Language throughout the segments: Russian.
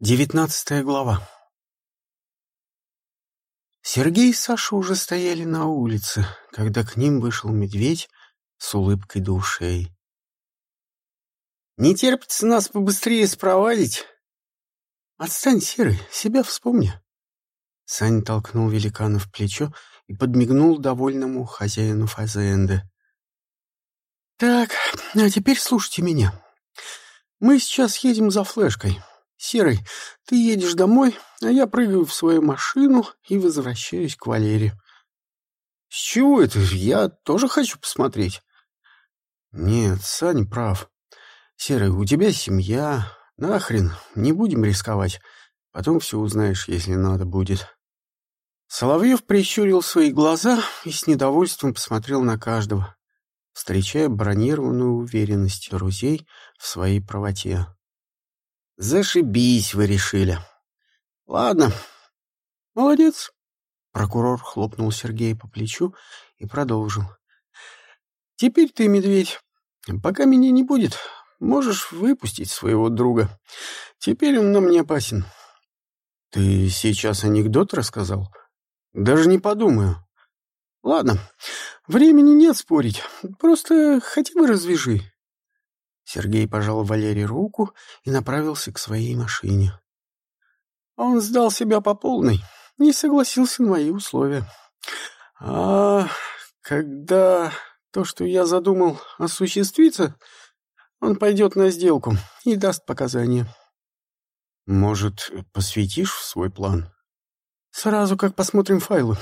Девятнадцатая глава. Сергей и Саша уже стояли на улице, когда к ним вышел медведь с улыбкой до ушей. «Не терпится нас побыстрее спровадить?» «Отстань, Серый, себя вспомни». Саня толкнул великана в плечо и подмигнул довольному хозяину фазенды. «Так, а теперь слушайте меня. Мы сейчас едем за флешкой». «Серый, ты едешь домой, а я прыгаю в свою машину и возвращаюсь к Валере». «С чего это? Я тоже хочу посмотреть». «Нет, Сань прав. Серый, у тебя семья. Нахрен, не будем рисковать. Потом все узнаешь, если надо будет». Соловьев прищурил свои глаза и с недовольством посмотрел на каждого, встречая бронированную уверенность друзей в своей правоте. Зашибись, вы решили. Ладно. Молодец. Прокурор хлопнул Сергея по плечу и продолжил. Теперь ты, медведь, пока меня не будет, можешь выпустить своего друга. Теперь он нам не опасен. Ты сейчас анекдот рассказал? Даже не подумаю. Ладно, времени нет спорить. Просто хотя бы развяжи. Сергей пожал Валерии руку и направился к своей машине. Он сдал себя по полной, не согласился на мои условия. А когда то, что я задумал, осуществится, он пойдет на сделку и даст показания. Может, посвятишь свой план? Сразу как посмотрим файлы.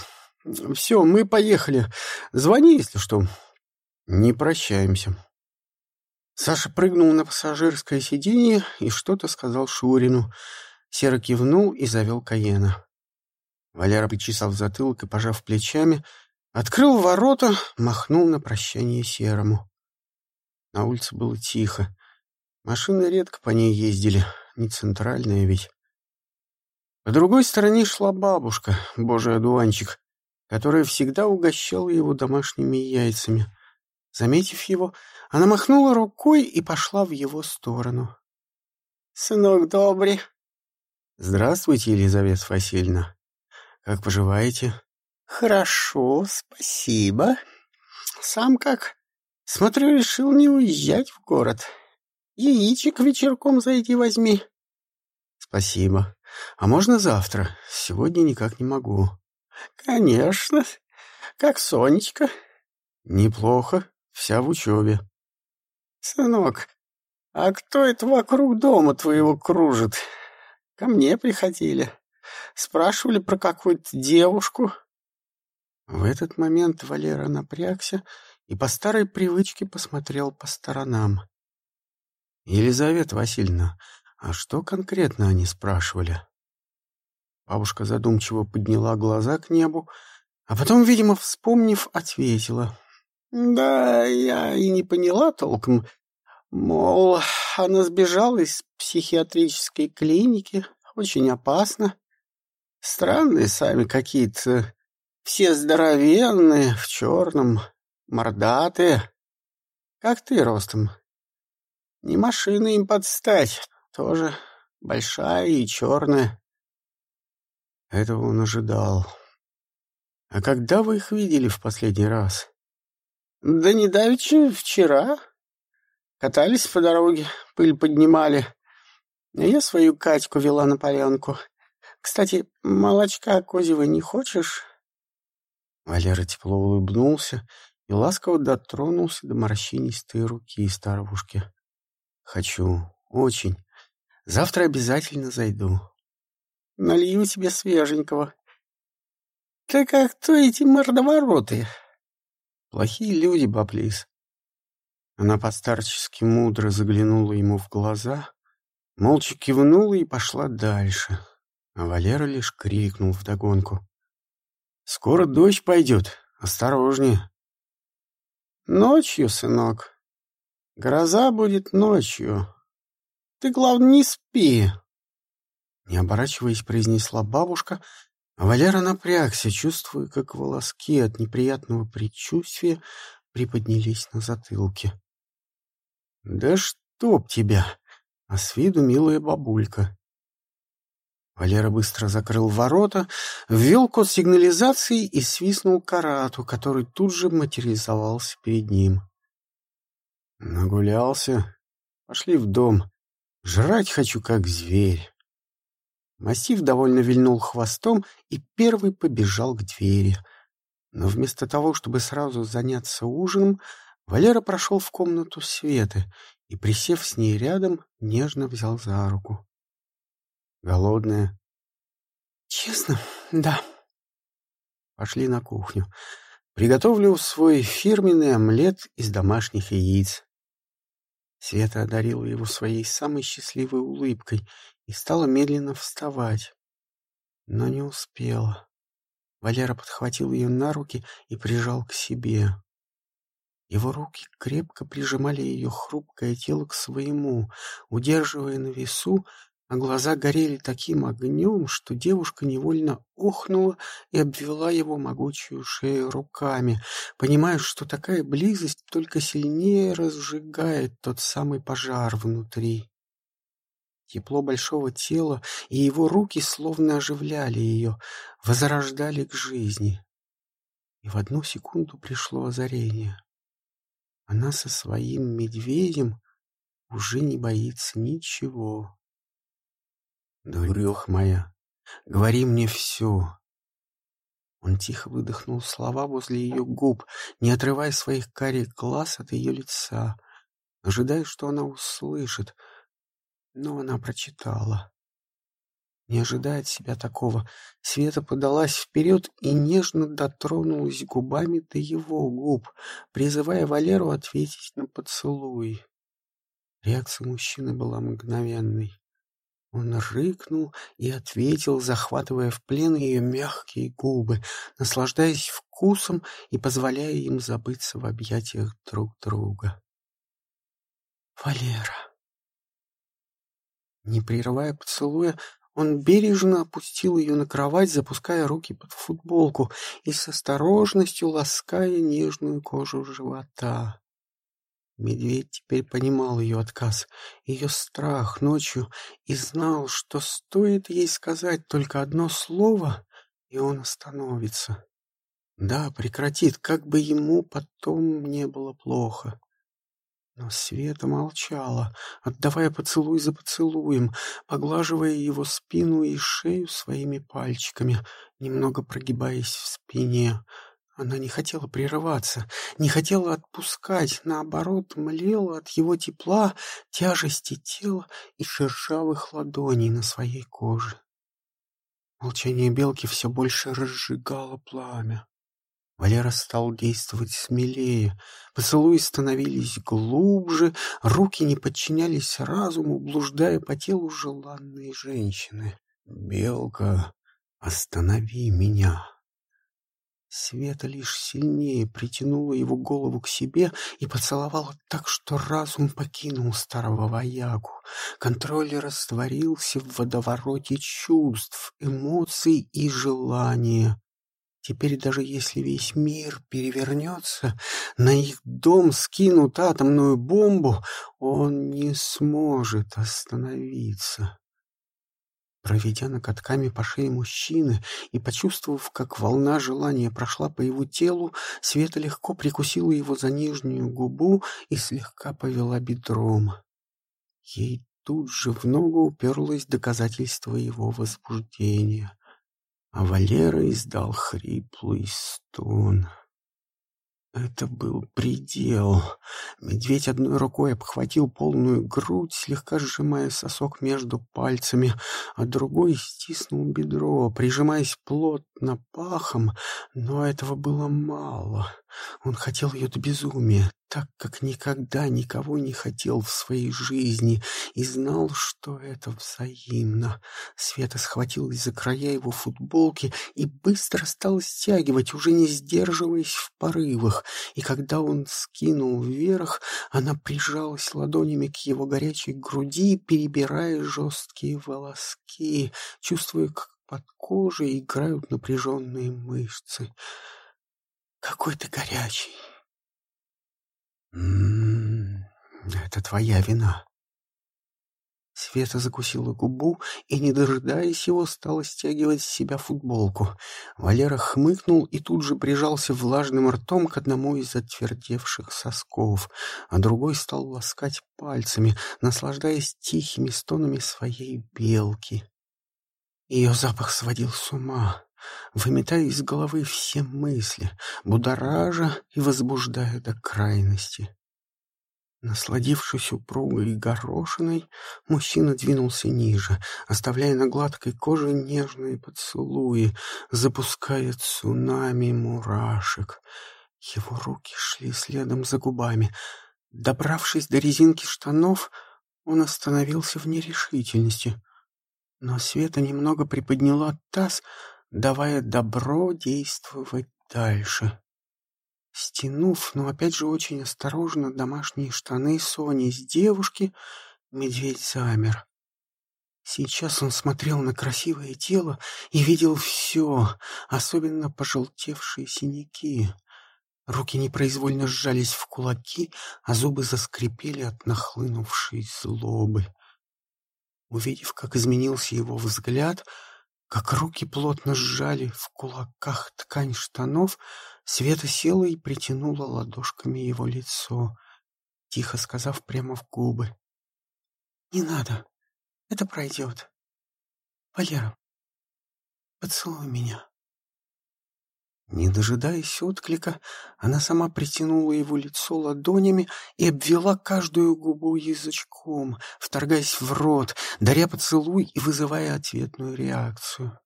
Все, мы поехали. Звони, если что. Не прощаемся. Саша прыгнул на пассажирское сиденье и что-то сказал Шурину. Серый кивнул и завел Каена. Валера почесал затылок и, пожав плечами, открыл ворота, махнул на прощание Серому. На улице было тихо. Машины редко по ней ездили, не центральная ведь. По другой стороне шла бабушка, божий одуванчик, которая всегда угощала его домашними яйцами. Заметив его, она махнула рукой и пошла в его сторону. «Сынок добрый!» «Здравствуйте, Елизавета Васильевна. Как поживаете?» «Хорошо, спасибо. Сам как? Смотрю, решил не уезжать в город. Яичек вечерком зайди возьми». «Спасибо. А можно завтра? Сегодня никак не могу». «Конечно. Как Сонечка?» «Неплохо. Вся в учебе. Сынок, а кто это вокруг дома твоего кружит? Ко мне приходили. Спрашивали про какую-то девушку. В этот момент Валера напрягся и по старой привычке посмотрел по сторонам. «Елизавета Васильевна, а что конкретно они спрашивали?» Бабушка задумчиво подняла глаза к небу, а потом, видимо, вспомнив, ответила. Да, я и не поняла толком. Мол, она сбежала из психиатрической клиники. Очень опасно. Странные сами какие-то. Все здоровенные, в черном, мордатые. Как ты ростом. Не машина им подстать. Тоже большая и черная. Этого он ожидал. А когда вы их видели в последний раз? Да не давеча, вчера. Катались по дороге, пыль поднимали. Я свою Катьку вела на полянку. Кстати, молочка козьего не хочешь? Валера тепло улыбнулся и ласково дотронулся до морщинистой руки старушки. «Хочу. Очень. Завтра обязательно зайду. Налью тебе свеженького. Так а кто эти мордовороты?» Плохие люди, Баблис. Она подстарчески мудро заглянула ему в глаза, молча кивнула и пошла дальше. А Валера лишь крикнул вдогонку. «Скоро дождь пойдет. Осторожнее!» «Ночью, сынок. Гроза будет ночью. Ты, главное, не спи!» Не оборачиваясь, произнесла бабушка, Валера напрягся, чувствуя, как волоски от неприятного предчувствия приподнялись на затылке. «Да чтоб тебя!» А с виду милая бабулька. Валера быстро закрыл ворота, ввел код сигнализации и свистнул карату, который тут же материализовался перед ним. Нагулялся. Пошли в дом. Жрать хочу, как зверь. Массив довольно вильнул хвостом и первый побежал к двери. Но вместо того, чтобы сразу заняться ужином, Валера прошел в комнату Светы и, присев с ней рядом, нежно взял за руку. Голодная? Честно, да. Пошли на кухню. Приготовлю свой фирменный омлет из домашних яиц. Света одарила его своей самой счастливой улыбкой и стала медленно вставать. Но не успела. Валера подхватил ее на руки и прижал к себе. Его руки крепко прижимали ее хрупкое тело к своему, удерживая на весу, а глаза горели таким огнем, что девушка невольно охнула и обвела его могучую шею руками, понимая, что такая близость только сильнее разжигает тот самый пожар внутри. Тепло большого тела и его руки словно оживляли ее, возрождали к жизни. И в одну секунду пришло озарение. Она со своим медведем уже не боится ничего. Дурех моя, говори мне все. Он тихо выдохнул слова возле ее губ, не отрывая своих карих глаз от ее лица, ожидая, что она услышит. Но она прочитала. Не ожидая от себя такого, Света подалась вперед и нежно дотронулась губами до его губ, призывая Валеру ответить на поцелуй. Реакция мужчины была мгновенной. Он рыкнул и ответил, захватывая в плен ее мягкие губы, наслаждаясь вкусом и позволяя им забыться в объятиях друг друга. «Валера!» Не прерывая поцелуя, он бережно опустил ее на кровать, запуская руки под футболку и с осторожностью лаская нежную кожу живота. Медведь теперь понимал ее отказ, ее страх ночью и знал, что стоит ей сказать только одно слово, и он остановится. Да, прекратит, как бы ему потом не было плохо. Но Света молчала, отдавая поцелуй за поцелуем, поглаживая его спину и шею своими пальчиками, немного прогибаясь в спине — она не хотела прерываться, не хотела отпускать, наоборот, млела от его тепла, тяжести тела и шершавых ладоней на своей коже. Молчание белки все больше разжигало пламя. Валера стал действовать смелее. Поцелуи становились глубже, руки не подчинялись разуму, блуждая по телу желанной женщины. «Белка, останови меня!» Света лишь сильнее притянула его голову к себе и поцеловала так, что разум покинул старого воягу. Контроль растворился в водовороте чувств, эмоций и желания. Теперь даже если весь мир перевернется, на их дом скинут атомную бомбу, он не сможет остановиться. Проведя накатками по шее мужчины и почувствовав, как волна желания прошла по его телу, Света легко прикусила его за нижнюю губу и слегка повела бедром. Ей тут же в ногу уперлось доказательство его возбуждения, а Валера издал хриплый стон. Это был предел. Медведь одной рукой обхватил полную грудь, слегка сжимая сосок между пальцами, а другой стиснул бедро, прижимаясь плотно пахом, но этого было мало. Он хотел ее до безумия, так как никогда никого не хотел в своей жизни и знал, что это взаимно. Света схватилась за края его футболки и быстро стала стягивать, уже не сдерживаясь в порывах, и когда он скинул вверх, она прижалась ладонями к его горячей груди, перебирая жесткие волоски, чувствуя, как под кожей играют напряженные мышцы. «Какой ты горячий!» М -м -м, это твоя вина. Света закусила губу и, не дожидаясь его, стала стягивать с себя футболку. Валера хмыкнул и тут же прижался влажным ртом к одному из отвердевших сосков, а другой стал ласкать пальцами, наслаждаясь тихими стонами своей белки. Ее запах сводил с ума, выметая из головы все мысли, будоража и возбуждая до крайности. Насладившись упругой горошиной, мужчина двинулся ниже, оставляя на гладкой коже нежные поцелуи, запуская цунами мурашек. Его руки шли следом за губами. Добравшись до резинки штанов, он остановился в нерешительности. Но Света немного приподняла таз, давая добро действовать дальше. Стянув, но опять же очень осторожно, домашние штаны Сони с девушки, медведь замер. Сейчас он смотрел на красивое тело и видел все, особенно пожелтевшие синяки. Руки непроизвольно сжались в кулаки, а зубы заскрипели от нахлынувшей злобы. Увидев, как изменился его взгляд, как руки плотно сжали в кулаках ткань штанов, Света села и притянула ладошками его лицо, тихо сказав прямо в губы. «Не надо, это пройдет. Валера, поцелуй меня». Не дожидаясь отклика, она сама притянула его лицо ладонями и обвела каждую губу язычком, вторгаясь в рот, даря поцелуй и вызывая ответную реакцию.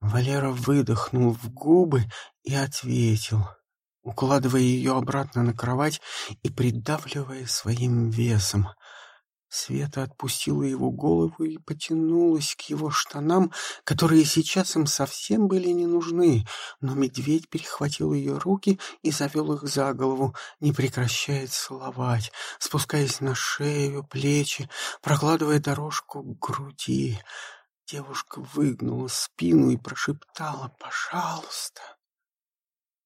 Валера выдохнул в губы и ответил, укладывая ее обратно на кровать и придавливая своим весом. Света отпустила его голову и потянулась к его штанам, которые сейчас им совсем были не нужны, но медведь перехватил ее руки и завел их за голову, не прекращая целовать, спускаясь на шею, плечи, прокладывая дорожку к груди. Девушка выгнула спину и прошептала «Пожалуйста».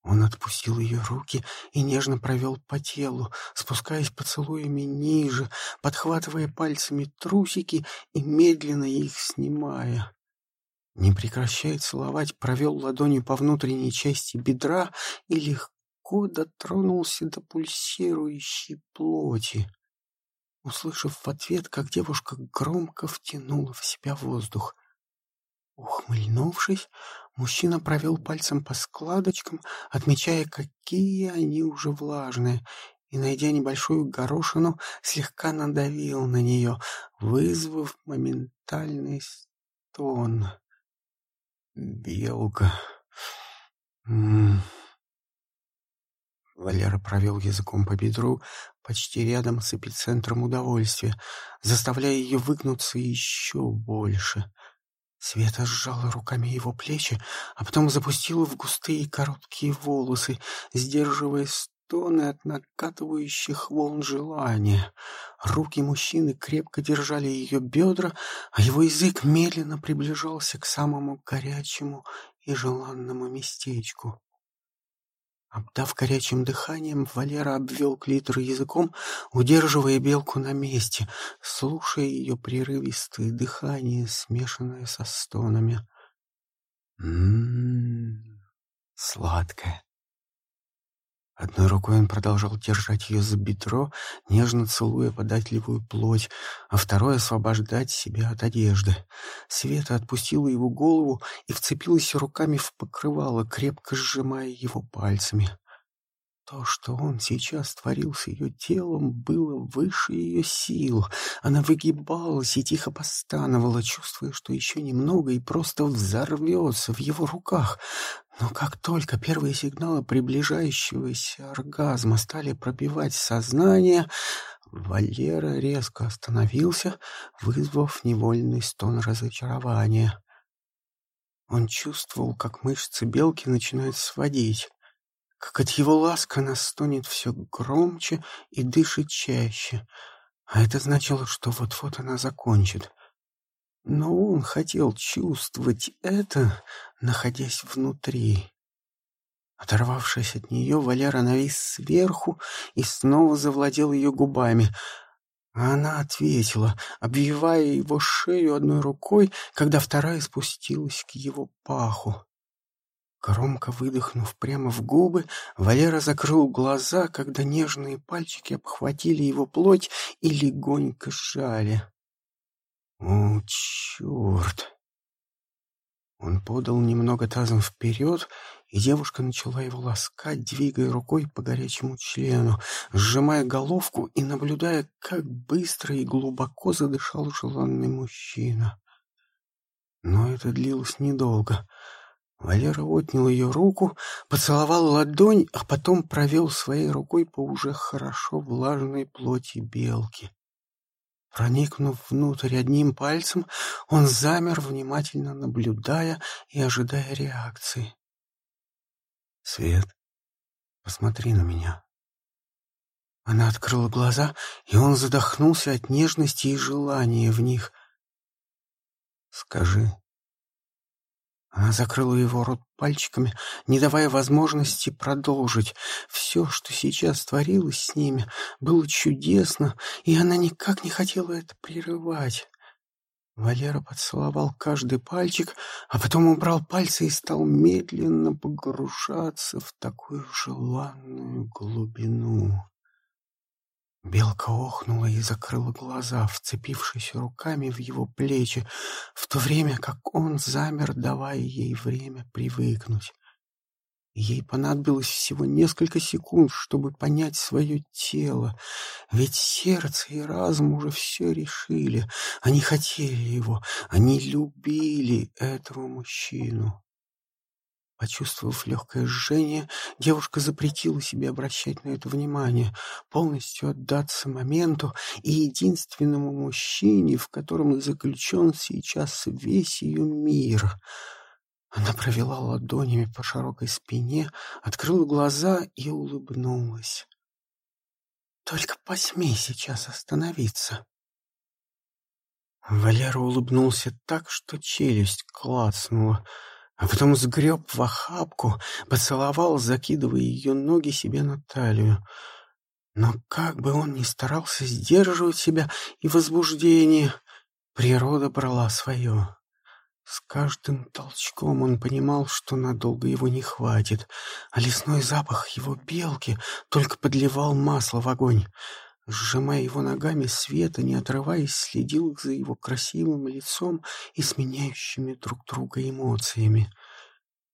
Он отпустил ее руки и нежно провел по телу, спускаясь поцелуями ниже, подхватывая пальцами трусики и медленно их снимая. Не прекращая целовать, провел ладонью по внутренней части бедра и легко дотронулся до пульсирующей плоти услышав в ответ, как девушка громко втянула в себя воздух. Ухмыльнувшись, мужчина провел пальцем по складочкам, отмечая, какие они уже влажные, и, найдя небольшую горошину, слегка надавил на нее, вызвав моментальный стон. «Белка!» М -м -м. Валера провел языком по бедру, почти рядом с эпицентром удовольствия, заставляя ее выгнуться еще больше. Света сжала руками его плечи, а потом запустила в густые короткие волосы, сдерживая стоны от накатывающих волн желания. Руки мужчины крепко держали ее бедра, а его язык медленно приближался к самому горячему и желанному местечку. Обдав горячим дыханием, Валера обвел клитор языком, удерживая белку на месте, слушая ее прерывистое дыхание, смешанное со стонами. Ммм, сладкое. Одной рукой он продолжал держать ее за бедро, нежно целуя податливую плоть, а второй освобождать себя от одежды. Света отпустила его голову и вцепилась руками в покрывало, крепко сжимая его пальцами. То, что он сейчас творил с ее телом, было выше ее сил. Она выгибалась и тихо постановала, чувствуя, что еще немного и просто взорвется в его руках. Но как только первые сигналы приближающегося оргазма стали пробивать сознание, Валера резко остановился, вызвав невольный стон разочарования. Он чувствовал, как мышцы белки начинают сводить как от его ласк она стонет все громче и дышит чаще, а это значило, что вот-вот она закончит. Но он хотел чувствовать это, находясь внутри. Оторвавшись от нее, Валера навис сверху и снова завладел ее губами. А она ответила, обвивая его шею одной рукой, когда вторая спустилась к его паху. Громко выдохнув прямо в губы, Валера закрыл глаза, когда нежные пальчики обхватили его плоть и легонько сжали. «О, черт!» Он подал немного тазом вперед, и девушка начала его ласкать, двигая рукой по горячему члену, сжимая головку и наблюдая, как быстро и глубоко задышал желанный мужчина. Но это длилось недолго. Валера отнял ее руку, поцеловал ладонь, а потом провел своей рукой по уже хорошо влажной плоти белки. Проникнув внутрь одним пальцем, он замер, внимательно наблюдая и ожидая реакции. «Свет, посмотри на меня». Она открыла глаза, и он задохнулся от нежности и желания в них. «Скажи, она закрыла его рот пальчиками, не давая возможности продолжить. Все, что сейчас творилось с ними, было чудесно, и она никак не хотела это прерывать. Валера поцеловал каждый пальчик, а потом убрал пальцы и стал медленно погружаться в такую желанную глубину. Белка охнула и закрыла глаза, вцепившись руками в его плечи, в то время как он замер, давая ей время привыкнуть. Ей понадобилось всего несколько секунд, чтобы понять свое тело, ведь сердце и разум уже все решили. Они хотели его, они любили этого мужчину. Почувствовав легкое жжение, девушка запретила себе обращать на это внимание, полностью отдаться моменту и единственному мужчине, в котором заключен сейчас весь ее мир. Она провела ладонями по широкой спине, открыла глаза и улыбнулась. «Только посмей сейчас остановиться!» Валера улыбнулся так, что челюсть клацнула — а потом сгреб в охапку, поцеловал, закидывая ее ноги себе на талию. Но как бы он ни старался сдерживать себя и возбуждение, природа брала свое. С каждым толчком он понимал, что надолго его не хватит, а лесной запах его белки только подливал масло в огонь. Сжимая его ногами, Света, не отрываясь, следил за его красивым лицом и сменяющими друг друга эмоциями.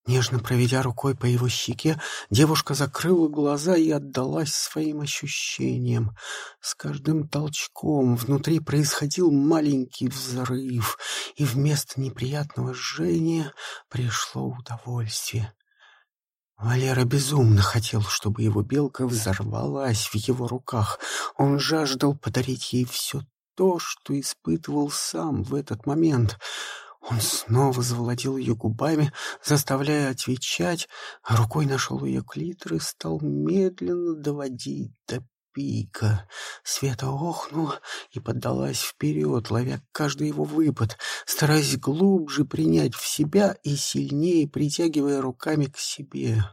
Нежно проведя рукой по его щеке, девушка закрыла глаза и отдалась своим ощущениям. С каждым толчком внутри происходил маленький взрыв, и вместо неприятного жжения пришло удовольствие. Валера безумно хотел, чтобы его белка взорвалась в его руках. Он жаждал подарить ей все то, что испытывал сам в этот момент. Он снова завладел ее губами, заставляя отвечать, а рукой нашел ее клитор и стал медленно доводить до пика. Света охнула и поддалась вперед, ловя каждый его выпад, стараясь глубже принять в себя и сильнее притягивая руками к себе.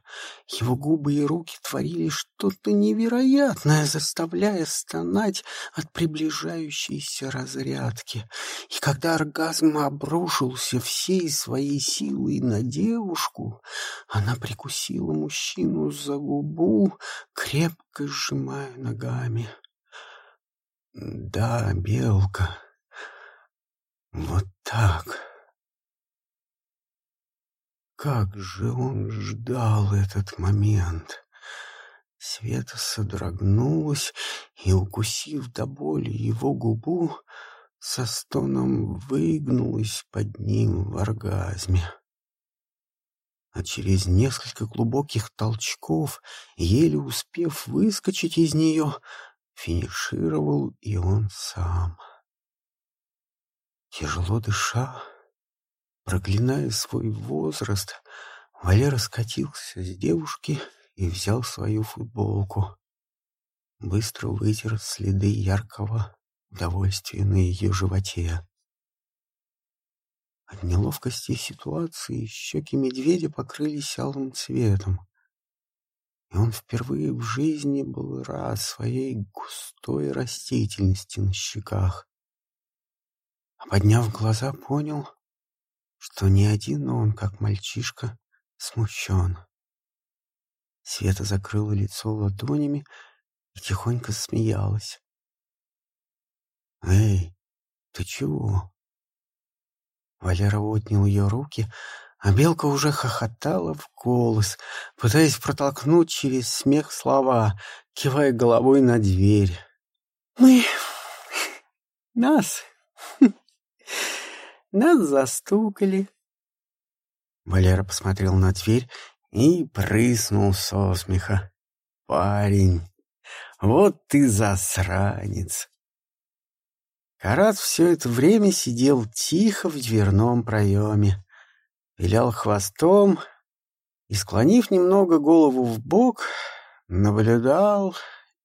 Его губы и руки творили что-то невероятное, заставляя стонать от приближающейся разрядки. И когда оргазм обрушился всей своей силой на девушку, она прикусила мужчину за губу, крепко сжимая ногами. Да, белка. Вот так. Как же он ждал этот момент. Света содрогнулась и, укусив до боли его губу, со стоном выгнулась под ним в оргазме а через несколько глубоких толчков, еле успев выскочить из нее, финишировал и он сам. Тяжело дыша, проклиная свой возраст, Валера скатился с девушки и взял свою футболку. Быстро вытер следы яркого удовольствия на ее животе. От неловкости ситуации щеки медведя покрылись алым цветом. и он впервые в жизни был рад своей густой растительности на щеках. А подняв глаза, понял, что не один он, как мальчишка, смущен. Света закрыла лицо ладонями и тихонько смеялась. «Эй, ты чего?» Валера отнял ее руки, а Белка уже хохотала в голос, пытаясь протолкнуть через смех слова, кивая головой на дверь. «Мы... нас... нас застукали». Валера посмотрел на дверь и прыснул со смеха. «Парень, вот ты засранец!» Карат все это время сидел тихо в дверном проеме вилял хвостом и, склонив немного голову в бок, наблюдал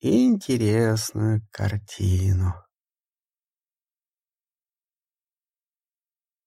интересную картину.